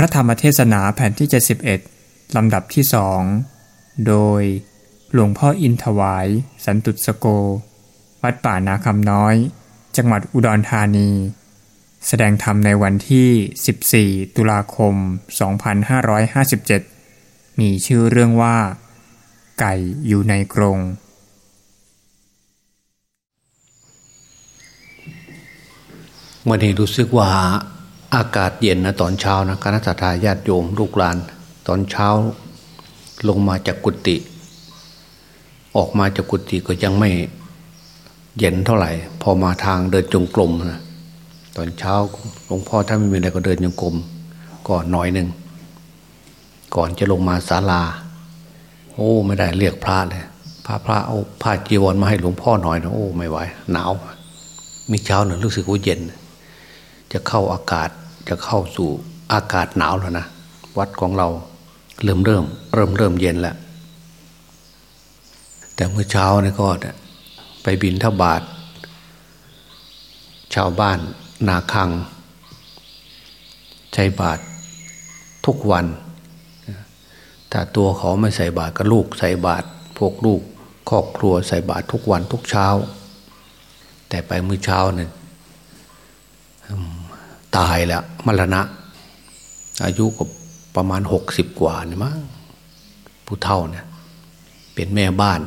ระธรรมเทศนาแผ่นที่ 71 ลำดับที่สองโดยหลวงพ่ออินถวาย สันตุสโก วัดป่านาคำน้อย จังหวัดอุดรธานี แสดงธรรมในวันที่ 14 ตุลาคม 2557 มีชื่อเรื่องว่า ไก่อยู่ในกรงวันนี้รู้สึกว่า อากาศเย็นนะตอนเช้านะคณะสัตยาญาติโยมลูกหลาน ตอนเช้าลงมาจากกุฏิออกมาจากกุฏิก็ยังไม่เย็นเท่าไหร่ พอมาทางเดินจงกรมนะตอนเช้าหลวงพ่อถ้าไม่มีอะไรก็เดินจงกรมก่อนหน่อยหนึ่งก่อนจะลงมาศาลา โอ้ ไม่ได้เรียกพระเลยพระพระเอาผ้าจีวรมาให้หลวงพ่อหน่อยนะโอ้ไม่ไหวหนาวมีเช้าหนึ่งรู้สึกว่าเย็น จะเข้าอากาศ จะเข้าสู่อากาศหนาวแล้วนะวัดของเราเริ่มเริ่ม เริ่มเริ่มเย็นแล้วแต่เมื่อเช้านี่ก็ไปบินทบาทชาวบ้านนาคังใช้บาททุกวันถ้าตัวเขาไม่ใส่บาตรก็ลูกใส่บาตรพวกลูกครอบครัวใส่บาตรทุกวันทุกเช้า แต่ไปมื้อเช้าเนี่ย ตายแล้วมรณะ อายุก็ประมาณหกสิบกว่านี่มั้งผู้เฒ่าเนี่ยเป็นแม่บ้าน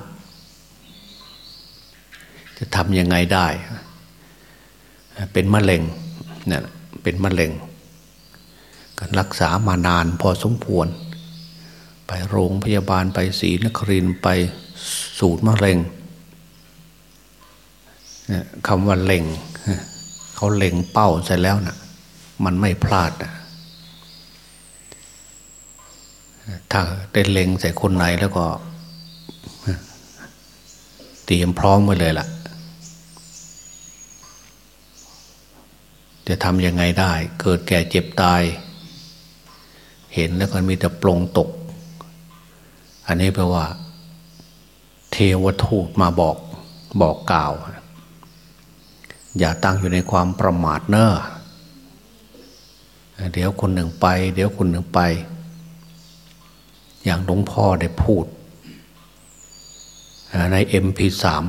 จะทำยังไงได้ เป็นมะเร็งเนี่ยเป็นมะเร็งกันรักษามานานพอสมควร ไปโรงพยาบาลไปศรีนครินไปสูตรมะเร็งคำว่าเล็งเขาเล็งเป้าใส่แล้วนะ่ะ มันไม่พลาดนะถ้าได้เล็งใส่คนไหนแล้วก็เตรียมพร้อมไว้เลยล่ะ จะทำยังไงได้ เกิดแก่เจ็บตาย เห็นแล้วก็มีแต่ปลงตก อันนี้แปลว่า เทวทูตมาบอกบอกกล่าว อย่าตั้งอยู่ในความประมาทเนอ้อ เดี๋ยวคนหนึ่งไป เดี๋ยวคนหนึ่งไป อย่างหลวงพ่อได้พูด ในเอ็มพีสาม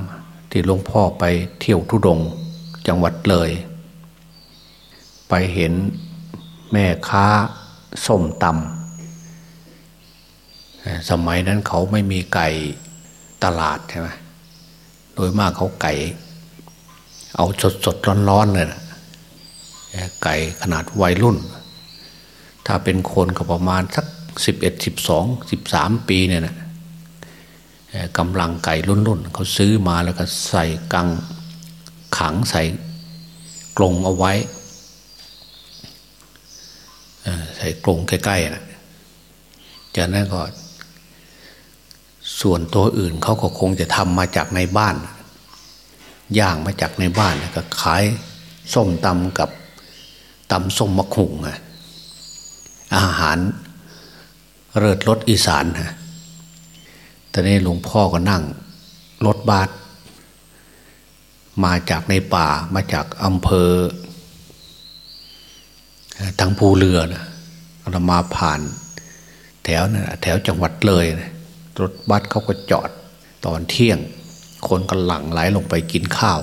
ที่หลวงพ่อไปเที่ยวทุดงจังหวัดเลย ไปเห็นแม่ค้าส้มตำสมัยนั้นเขาไม่มีไก่ตลาดใช่ไหมโดยมากเขาไก่ เอาสดสดร้อนๆเลยนะ ไก่ขนาดวัยรุ่น ถ้าเป็นคนก็ประมาณสักสิบเอ็ดสิบสองสิบสามปีเนี่ยนะกำลังไก่รุ่นๆเขาซื้อมาแล้วก็ใส่กังขังใส่กรงเอาไว้ใส่กรงใกล้ๆนะจากนั้นก็ ส่วนตัวอื่นเขาก็คงจะทำมาจากในบ้าน ย่างมาจากในบ้านก็ขายส้มตำกับ ตำส้มมะขุงอาหารเริดรถอีสานฮะตอนนี้หลวงพ่อก็นั่งรถบัสมาจากในป่ามาจากอำเภอทางภูเรือนะเรามาผ่านแถวนะแถวจังหวัดเลยนะรถบัสเขาก็จอดตอนเที่ยง คนก็หลังไหลลงไปกินข้าว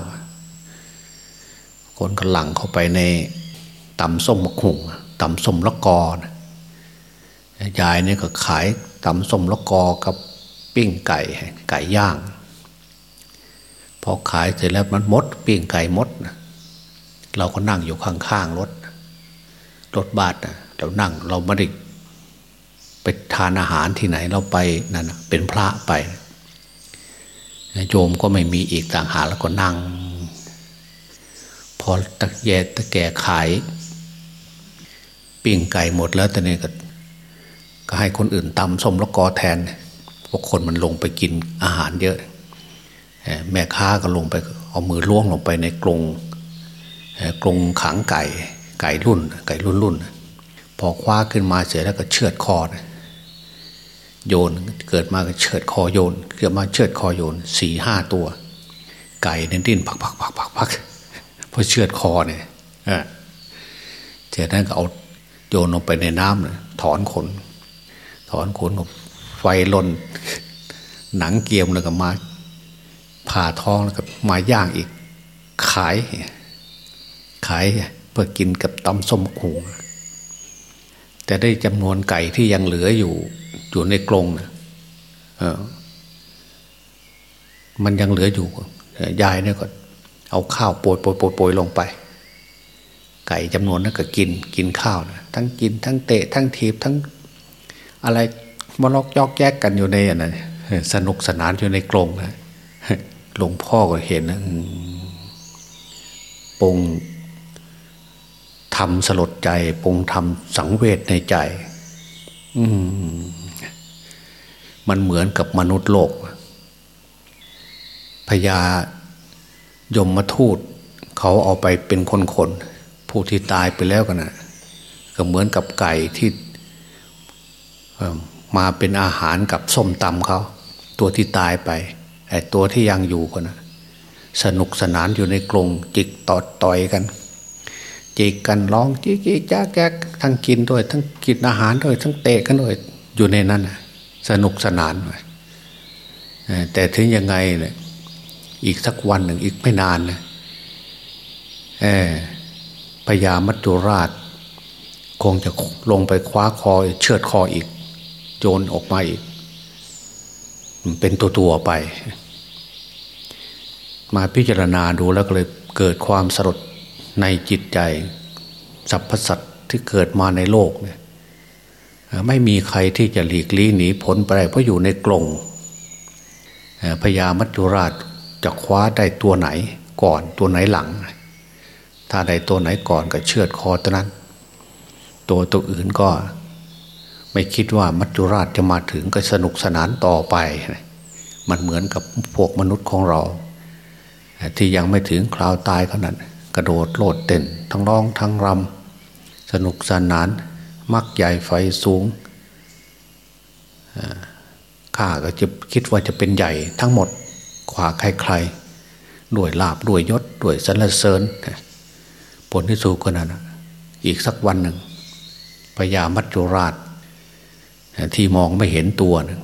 คนก็หลังเข้าไปใน ตำส้มมะขุงตำส้มละกอนะยายเนี่ยก็ขายตำส้มละกอกับปิ้งไก่ไก่ย่าง พอขายเสร็จแล้วมันมด ปิ้งไก่มดนะเราก็นั่งอยู่ข้างๆรถ รถบัสนะเรานั่งเราไม่ได้ไปทานอาหารที่ไหนเราไปนั่นเป็นพระไปโยมก็ไม่มีอีกต่างหากแล้วก็นั่ง พอตะแยตะแก่ขาย ปิ้งไก่หมดแล้วแต่นี่ก็ก็ให้คนอื่นตำส้มละกอแทนเพราะคนมันลงไปกินอาหารเยอะ แม่ค้าก็ลงไปเอามือล้วงลงไปในกรงกรงขังไก่ไก่รุ่น ไก่รุ่นรุ่นพอคว้าขึ้นมาเสร็จแล้วก็เชือดคอโยนเกิดมาก็เชือดคอโยนเกิดมาเชือดคอโยนสี่ห้าตัว ไก่เน้นดิ้นพักพักพักพักพักพอเชือดคอเนี่ยเออจานั้นก็เอา โยนลงไปในน้ำเลยถอนขน ถอนขนไฟลน หนังเกียมแล้วก็มาผ่าท้องแล้วก็มาย่างอีก ขาย ขายเพื่อกินกับตำส้มขูแต่ได้จำนวนไก่ที่ยังเหลืออยู่อยู่ในกรงนะมันยังเหลืออยู่ยายเนี่ยก็เอาข้าวโปรยโปรยโปรยโปรยลงไป ไก่จำนวนนั้นก็กินกินข้าวนะทั้งกินทั้งเตะทั้งทีบทั้งอะไรมาลอกยอกแยกกันอยู่ในอันนั้นสนุกสนานอยู่ในกรงนะหลวงพ่อก็เห็นนะปงทำสลดใจ ปงทำสังเวชในใจ อืมมันเหมือนกับมนุษย์โลกพญายมมาทูต เขาเอาไปเป็นคนๆ ผู้ที่ตายไปแล้วกันนะก็เหมือนกับไก่ที่มาเป็นอาหารกับส้มตำเขาตัวที่ตายไปไอ้ตัวที่ยังอยู่กันนะสนุกสนานอยู่ในกรงจิกตอดต่อยกัน จิกกันร้องจิกจิกจ้าแก๊กทั้งกินด้วย ทั้งกินอาหารด้วย ทั้งเตะกันด้วยอยู่ในนั้นสนุกสนานแต่ถึงยังไงเนี่ยอีกสักวันหนึ่งอีกไม่นานนะเออ พญามัจจุราช คงจะลงไปคว้าคอเชือดคออีก โจนออกมาอีก เป็นตัวตัวไป มาพิจารณาดูแล้วก็เลยเกิดความสลดในจิตใจสรรพสัตว์ที่เกิดมาในโลกเนี่ยไม่มีใครที่จะหลีกลี่หนีพ้นไปเพราะอยู่ในกรงพญามัจจุราชจะคว้าได้ตัวไหนก่อนตัวไหนหลัง ถ้าได้ตัวไหนก่อนก็เชือดคอตัวนั้น ตัวตัวอื่นก็ไม่คิดว่ามัจจุราชจะมาถึงก็สนุกสนานต่อไป มันเหมือนกับพวกมนุษย์ของเรา ที่ยังไม่ถึงคราวตายเท่านั้น กระโดดโลดเต้นทั้งร้องทั้งรำสนุกสนาน มักใหญ่ไฟสูงข้าก็จะคิดว่าจะเป็นใหญ่ทั้งหมดกว่าใครๆด้วยลาบด้วยยศด้วยสรรเสริญ ผลที่สูงกว่านั้นอีกสักวันหนึ่งพญามัจจุราช ที่มองไม่เห็นตัวนึง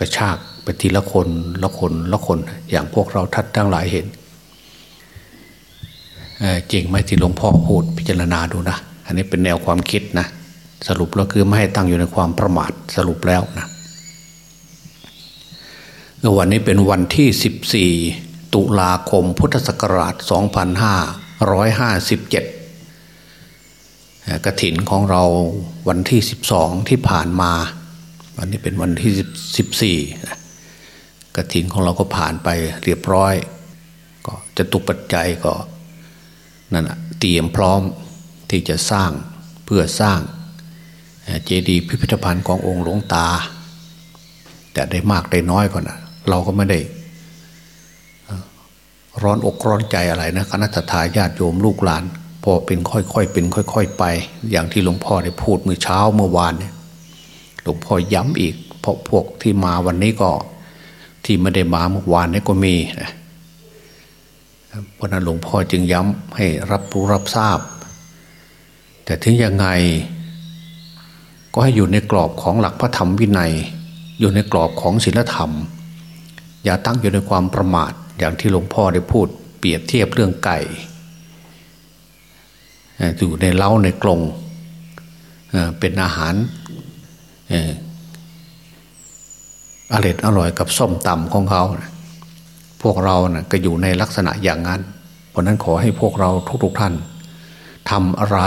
กระชากไปทีละคนละคนละคน อย่างพวกเราทัดทั้งหลายเห็นจริงไหมที่หลวงพ่อพูดพิจารณาดูนะ อันนี้เป็นแนวความคิดนะ สรุปแล้วคือไม่ให้ตั้งอยู่ในความประมาทสรุปแล้วนะวันนี้เป็นวันที่ 14 ตุลาคมพุทธศักราช2005 2557กระถินของเราวันที่12ที่ผ่านมา วันนี้เป็นวันที่14กระถินของเราก็ผ่านไปเรียบร้อย ก็จะตุปัจจัยก็นั่นเตรียมพร้อมที่จะสร้างเพื่อสร้างเจดีย์พิพิธภัณฑ์ขององค์หลวงตา แต่ได้มากได้น้อยก่อนนะเราก็ไม่ได้ ร้อนอกร้อนใจอะไรนะคณะทาญาติโยมลูกหลาน พอเป็นค่อยๆเป็นค่อย ๆ ไป อย่างที่หลวงพ่อได้พูดเมื่อเช้าเมื่อวานเนี่ยหลวงพ่อย้ำอีก เพราะพวกที่มาวันนี้ก็ ที่ไม่ได้มาเมื่อวานนี้ก็มีนะเพราะนั้นหลวงพ่อจึงย้ำให้รับรู้รับทราบ แต่ถึงยังไง ก็ให้อยู่ในกรอบของหลักพระธรรมวินัย อยู่ในกรอบของศีลธรรม อย่าตั้งอยู่ในความประมาท อย่างที่หลวงพ่อได้พูดเปรียบเทียบเรื่องไก่อยู่ในเล้าในกรงเป็นอาหารอร่อยอร่อยกับส้มตำของเขา พวกเรานะ่ะก็อยู่ในลักษณะอย่างนั้น เพราะนั้นขอให้พวกเราทุกๆท่านทำอะไร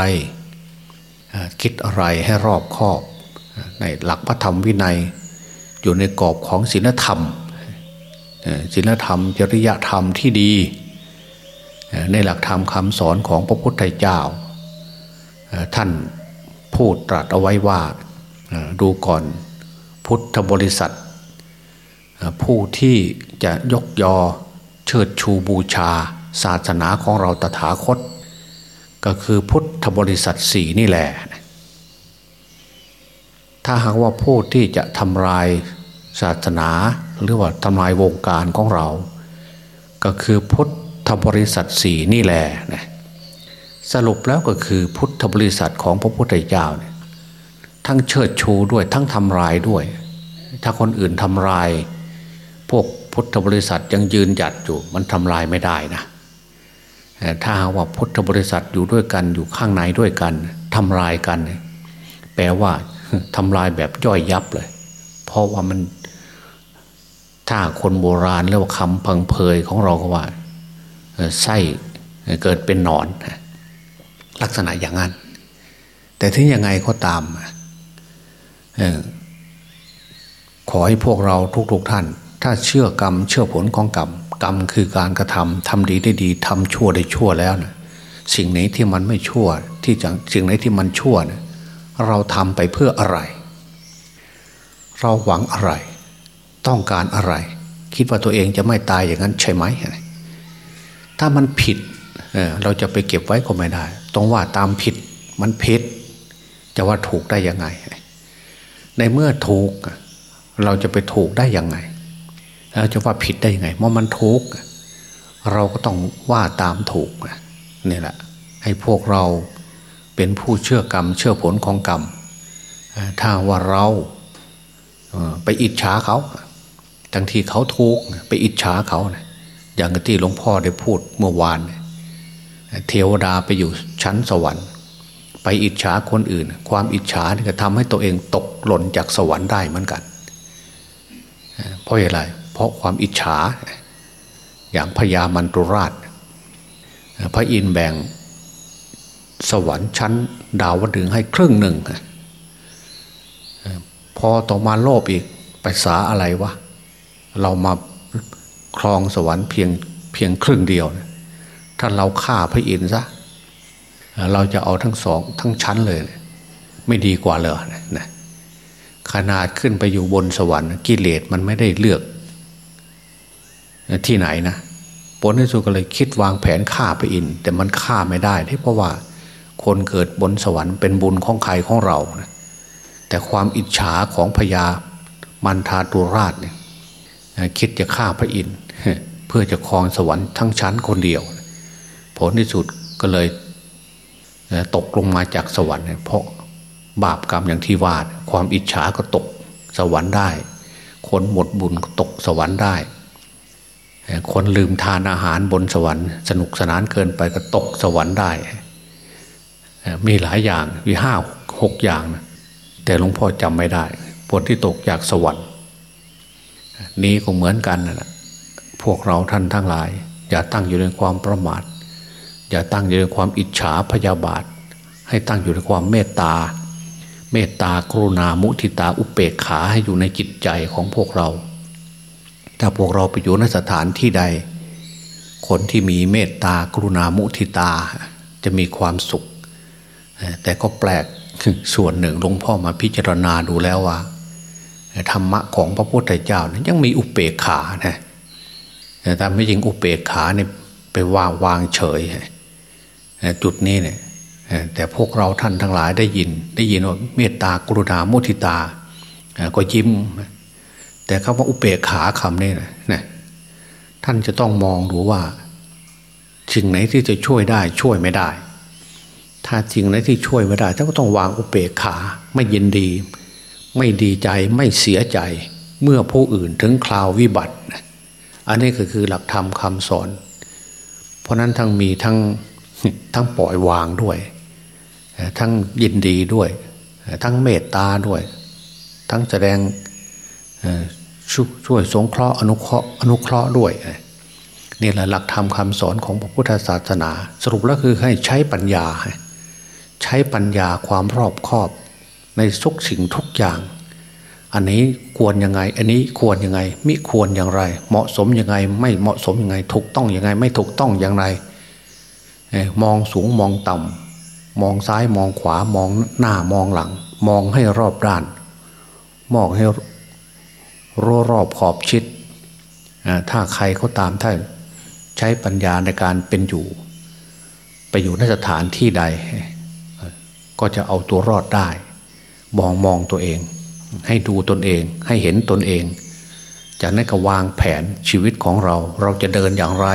คิดอะไรให้รอบคอบ ในหลักพระธรรมวินัย อยู่ในกรอบของศีลธรรม ศีลธรรม จริยธรรมที่ดี ในหลักธรรมคำสอนของพระพุทธเจ้า ท่านพูดตรัสเอาไว้ว่าดูก่อนพุทธบริษัท ผู้ที่จะยกยอเชิดชูบูชา ศาสนาของเราตถาคต ก็คือพุทธบริษัทสี่นี่แหละถ้าหากว่าผู้ที่จะทำลาย ศาสนาหรือว่าทำลายวงการของเรา ก็คือพุทธบริษัทสี่นี่แหละนะสรุปแล้วก็คือพุทธบริษัทของพระพุทธเจ้าเนี่ยทั้งเชิดชูด้วยทั้งทำลายด้วย ถ้าคนอื่นทำลาย พวกพุทธบริษัทยังยืนหยัดอยู่มันทำลายไม่ได้นะถ้าว่าพุทธบริษัทอยู่ด้วยกันอยู่ข้างในด้วยกันทำลายกัน แปลว่าทำลายแบบย่อยยับเลย เพราะว่ามัน ถ้าคนโบราณเรียกว่าคำพังเพยของเราก็ว่าไส้เกิดเป็นหนอน ลักษณะอย่างนั้น แต่ถึงยังไงก็ตาม ขอให้พวกเราทุกๆทท่าน ถ้าเชื่อกรรม เชื่อผลของกรรม กรรมคือการกระทำทำดีได้ดีทำชั่วได้ชั่วแล้วนะสิ่งไหนที่มันไม่ชั่ว ที่จะสิ่งไหนที่มันชั่วนะเราทำไปเพื่ออะไร เราหวังอะไร ต้องการอะไร คิดว่าตัวเองจะไม่ตายอย่างนั้นใช่ไหม ถ้ามันผิดเเราจะไปเก็บไว้ก็ไม่ได้ ต้องว่าตามผิดมันผิด จะว่าถูกได้ยังไง ในเมื่อถูก เราจะไปถูกได้ยังไง เราจะว่าผิดได้ยังไงเมื่อมันถูก เราก็ต้องว่าตามถูกนี่แหละ ให้พวกเราเป็นผู้เชื่อกรรม เชื่อผลของกรรม ถ้าว่าเราไปอิจฉาเขา ทั้งที่เขาทุกไปอิจฉาเขาอย่างที่หลวงพ่อได้พูดเมื่อวาน เทวดาไปอยู่ชั้นสวรรค์ ไปอิจฉาคนอื่น ความอิจฉานี่ก็ทำให้ตัวเองตกหล่นจากสวรรค์ได้เหมือนกัน เพราะอะไร เพราะความอิจฉา อย่างพญามันตุราช พระอินทร์แบ่งสวรรค์ชั้นดาวดึงให้ครึ่งหนึ่ง พอต่อมาโลภอีกไปสาอะไรวะ เรามาครองสวรรค์เพียงเพียงครึ่งเดียว ถ้าเราฆ่าพระอินทร์ซะเราจะเอาทั้งสองทั้งชั้นเลย ไม่ดีกว่าเลยนะขนาดขึ้นไปอยู่บนสวรรค์กิเลสมันไม่ได้เลือก ที่ไหนนะผลที่สุดก็เลยคิดวางแผนฆ่าพระอินทร์แต่มันฆ่าไม่ได้เพราะว่าคนเกิดบนสวรรค์เป็นบุญของใครของเรานะแต่ความอิจฉาของพญามันทาตุราชเนี่ย คิดจะฆ่าพระอินทร์เพื่อจะครองสวรรค์ทั้งชั้นคนเดียว ผลที่สุดก็เลยตกลงมาจากสวรรค์ เพราะบาปกรรมอย่างที่ว่าความอิจฉาก็ตกสวรรค์ได้ คนหมดบุญก็ตกสวรรค์ได้ คนลืมทานอาหารบนสวรรค์ สนุกสนานเกินไปก็ตกสวรรค์ได้ มีหลายอย่างมีห้าหกอย่างนะแต่หลวงพ่อจำไม่ได้ผลที่ตกจากสวรรค์ นี้ก็เหมือนกันนะพวกเราท่านทั้งหลาย อย่าตั้งอยู่ในความประมาท อย่าตั้งอยู่ในความอิจฉาพยาบาท ให้ตั้งอยู่ในความเมตตา เมตตากรุณามุทิตาอุเปกขาให้อยู่ในจิตใจของพวกเรา ถ้าพวกเราไปอยู่ในสถานที่ใด คนที่มีเมตตากรุณามุทิตาจะมีความสุข แต่ก็แปลกส่วนหนึ่งหลวงพ่อมาพิจารณาดูแล้วว่า ธรรมะของพระพุทธเจ้านะยังมีอุเปกขานะแต่ไม่ยิงอุเปกขาเนี่ยไปวางวางเฉยจุดนี้เนี่ยแต่พวกเราท่านทั้งหลายได้ยิน ได้ยินว่าเมตตากรุณาโมทิตา ก็ยิ้ม แต่คำว่าอุเปกขาคำนี้นะท่านจะต้องมองดูว่าสิ่งไหนที่จะช่วยได้ช่วยไม่ได้ ถ้าจริงไหนที่ช่วยไม่ได้ท่านก็ต้องวางอุเบกขาไม่ยินดี ไม่ดีใจไม่เสียใจเมื่อผู้อื่นถึงคราววิบัติ อันนี้ก็คือหลักธรรมคำสอน เพราะนั้นทั้งมีทั้งทั้งปล่อยวางด้วย ทั้งยินดีด้วย ทั้งเมตตาด้วย ทั้งแสดงช่วยสงเคราะห์อนุเคราะห์อนุเคราะห์ด้วยนี่แหละหลักธรรมคำสอนของพระพุทธศาสนา สรุปแล้วคือให้ใช้ปัญญา ใช้ปัญญาความรอบคอบ ในทุกสิ่งทุกอย่าง อันนี้ควรยังไง อันนี้ควรยังไง มิควรอย่างไร เหมาะสมยังไง ไม่เหมาะสมยังไง ถูกต้องยังไง ไม่ถูกต้องอย่างไร มองสูงมองต่ำมองซ้ายมองขวามองหน้ามองหลัง มองให้รอบด้าน มองให้รอรอบขอบชิด ถ้าใครเขาตามท่านใช้ปัญญาในการเป็นอยู่ ไปอยู่ในสถานที่ใด ก็จะเอาตัวรอดได้ มองมองตัวเอง ให้ดูตนเอง ให้เห็นตนเอง จากนั้นก็วางแผนชีวิตของเรา เราจะเดินอย่างไร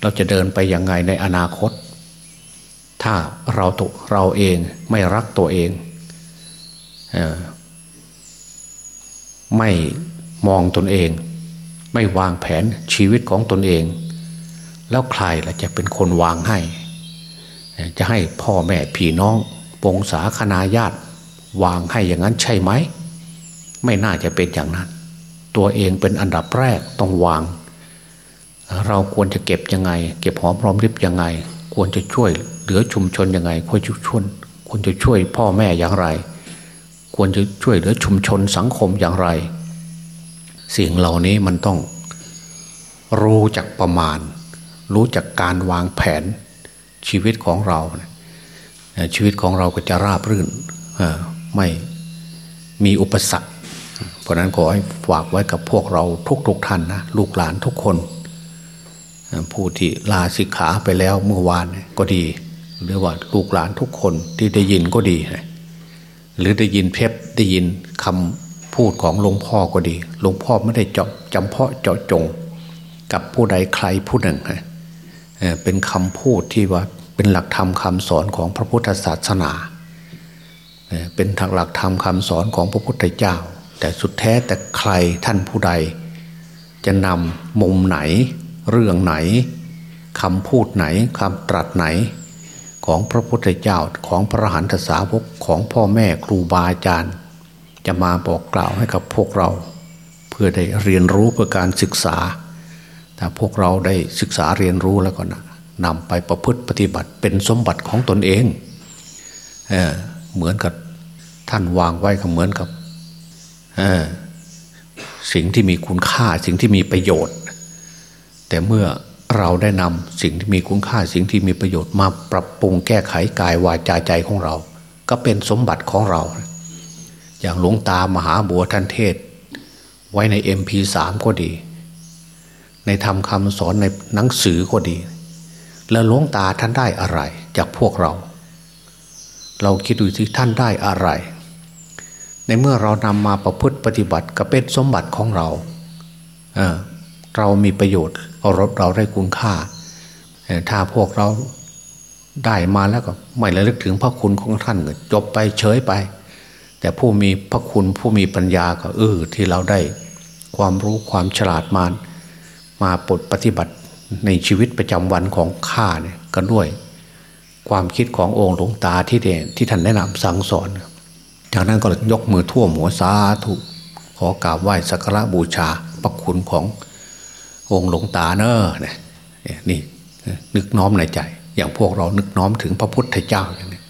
เราจะเดินไปอย่างไงในอนาคต ถ้าเราตัวเราเองไม่รักตัวเองไม่มองตนเอง ไม่วางแผนชีวิตของตนเอง แล้วใครล่ะจะเป็นคนวางให้ จะให้พ่อแม่พี่น้องปงสาคณาญาติ วางให้อย่างนั้นใช่ไหม ไม่น่าจะเป็นอย่างนั้น ตัวเองเป็นอันดับแรกต้องวาง เราควรจะเก็บยังไง เก็บหอมรอมริบยังไง ควรจะช่วยเหลือชุมชนยังไง ควรจะช่วยควรจะช่วยพ่อแม่อย่างไร ควรจะช่วยเหลือชุมชนสังคมอย่างไร สิ่งเหล่านี้มันต้อง รู้จักประมาณ รู้จักการวางแผนชีวิตของเรา ชีวิตของเราก็จะราบรื่น ไม่มีอุปสรรค เพราะนั้นขอให้ฝากไว้กับพวกเราทุกๆทท่านนะลูกหลานทุกคน ผู้ที่ลาสิกขาไปแล้วเมื่อวานก็ดี หรือว่าลูกหลานทุกคนที่ได้ยินก็ดี หรือได้ยินเพบได้ยินคำพูดของหลวงพ่อก็ดีหลวงพ่อไม่ได้เจาะจำเพาะเจาะจง กับผู้ใดใครผู้หนึ่งเป็นคำพูดที่ว่าเป็นหลักธรรมคำสอนของพระพุทธศาสนา เป็นทางหลักธรรมคำสอนของพระพุทธเจ้า แต่สุดแท้แต่ใครท่านผู้ใด จะนำมุมไหน เรื่องไหนคำพูดไหนคำตรัสไหน ของพระพุทธเจ้าของพระหันทสาวกของพ่อแม่ครูบาอาจารย์ จะมาบอกกล่าวให้กับพวกเรา เพื่อได้เรียนรู้เพื่อการศึกษาถ้าพวกเราได้ศึกษาเรียนรู้แล้วก็นะนำไปประพฤติปฏิบัติเป็นสมบัติของตนเองเอ เหมือนกับท่านวางไว้ก็เหมือนกับสิ่งที่มีคุณค่าสิ่งที่มีประโยชน์ แต่เมื่อเราได้นำสิ่งที่มีคุณค่าสิ่งที่มีประโยชน์มาปรับปรุงแก้ไขกายวาจาใจของเรา ก็เป็นสมบัติของเรา อย่างหลวงตามหาบัวท่านเทศ ไว้ใน MP3 ก็ดี ในทำคำสอนในหนังสือก็ดี แล้วหลวงตาท่านได้อะไรจากพวกเรา เราคิดดูสิท่านได้อะไร ในเมื่อเรานำมาประพฤติปฏิบัติก็เป็นสมบัติของเราเเรามีประโยชน์เราเราได้คุณค่า ถ้าพวกเราได้มาแล้วก็ไม่ระลึกถึงพระคุณของท่านจบไปเฉยไป แต่ผู้มีพระคุณผู้มีปัญญาก็เออที่เราได้ความรู้ความฉลาดมามาปดปฏิบัติในชีวิตประจำวันของข้าเนี่ยก็ด้วย ความคิดขององค์หลวงตาที่เด่นที่ท่านแนะนำสั่งสอน จากนั้นก็ยกมือท่วมหัวสาธุขอกราบไหว้สักการะบูชาพระคุณขององค์หลวงตาเนอเนี่ยนี่นึกน้อมในใจ อย่างพวกเรานึกน้อมถึงพระพุทธเจ้าอย่างนี้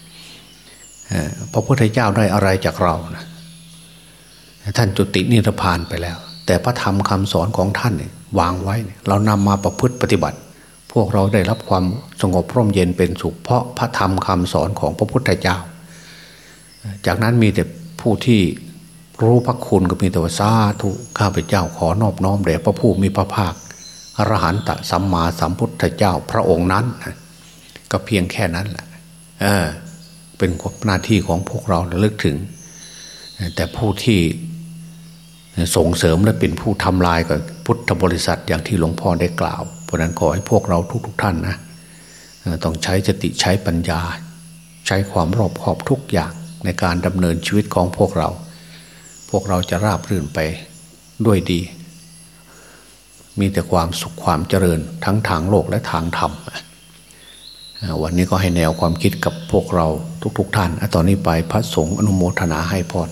พระพุทธเจ้าได้อะไรจากเรานะท่านจุตินิพพานไปแล้ว แต่พระธรรมคำสอนของท่านเนี่ยวางไว้ เรานำมาประพฤติปฏิบัติ พวกเราได้รับความสงบพร่มเย็นเป็นสุขเพราะพระธรรมคำสอนของพระพุทธเจ้า จากนั้นมีแต่ผู้ที่รู้พระคุณก็มีแต่ว่าสาธุข้าพเจ้าขอนอบน้อมแด่พระผู้มีพระภาคอรหันตสัมมาสัมพุทธเจ้าพระองค์นั้น ก็เพียงแค่นั้นแหละเออเป็นหน้าที่ของพวกเราระลึกถึง แต่ผู้ที่ส่งเสริมและเป็นผู้ทำลายกับพุทธบริษัทอย่างที่หลวงพ่อได้กล่าว เพราะนั้นขอให้พวกเราทุกๆทท่านนะต้องใช้สติใช้ปัญญา ใช้ความรอบคอบทุกอย่างในการดำเนินชีวิตของพวกเรา พวกเราจะราบรื่นไปด้วยดี มีแต่ความสุขความเจริญทั้งทางโลกและทางธรรมวันนี้ก็ให้แนวความคิดกับพวกเราทุก ๆทท่าน ตอนนี้ไปพระสงฆ์อนุโมทนาให้พร